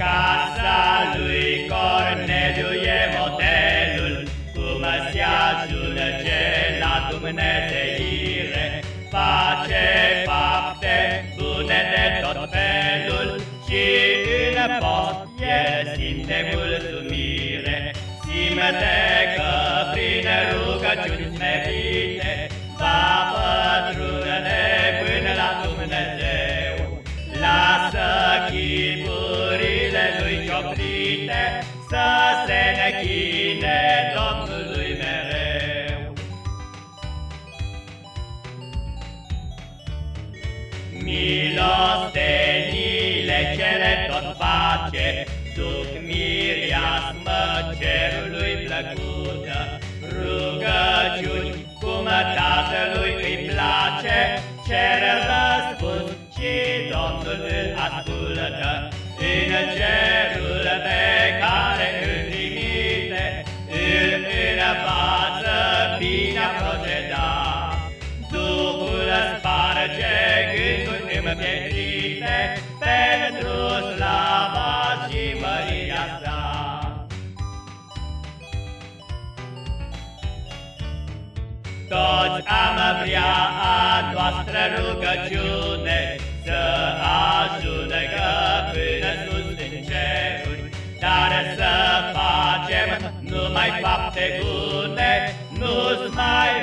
Casa lui Corneliu e modelul. Cum se ajunge la Dumnezeire Face fapte bune de tot felul. Și în post el simte mulțumire. Simte că prin rugăciuni smerite Va pătrunde până la Dumnezeu. Lasă chipurile lui cioplite Să se nechine Domnului mereu. Milostenile cele tot face Duc miriasmă cerului plăcută. Rugăciuni cum Tatălui îi place Cer răspuns și Domnul îl ascultă. În cerul te da. Duhul sparge gânduri împietrite pentru slava și măria sa. Toți am vrea a noastră rugăciune să ajungă până sus din ceruri, dar să facem numai fapte bune, nu mai